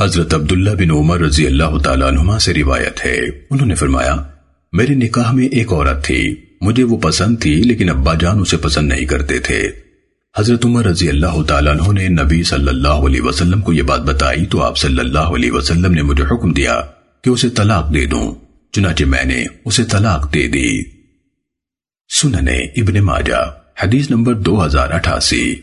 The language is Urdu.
حضرت عبداللہ بن عمر رضی اللہ تعالیٰ عنہما سے روایت ہے۔ انہوں نے فرمایا، میرے نکاح میں ایک عورت تھی، مجھے وہ پسند تھی، لیکن ابا جان اسے پسند نہیں کرتے تھے۔ حضرت عمر رضی اللہ تعالیٰ عنہ نے نبی صلی اللہ علیہ وسلم کو یہ بات بتائی، تو آپ صلی اللہ علیہ وسلم نے مجھے حکم دیا کہ اسے طلاق دے دوں، چنانچہ میں نے اسے طلاق دے دی۔ سننے ابن ماجہ، حدیث نمبر دو ہزار اٹھاسی۔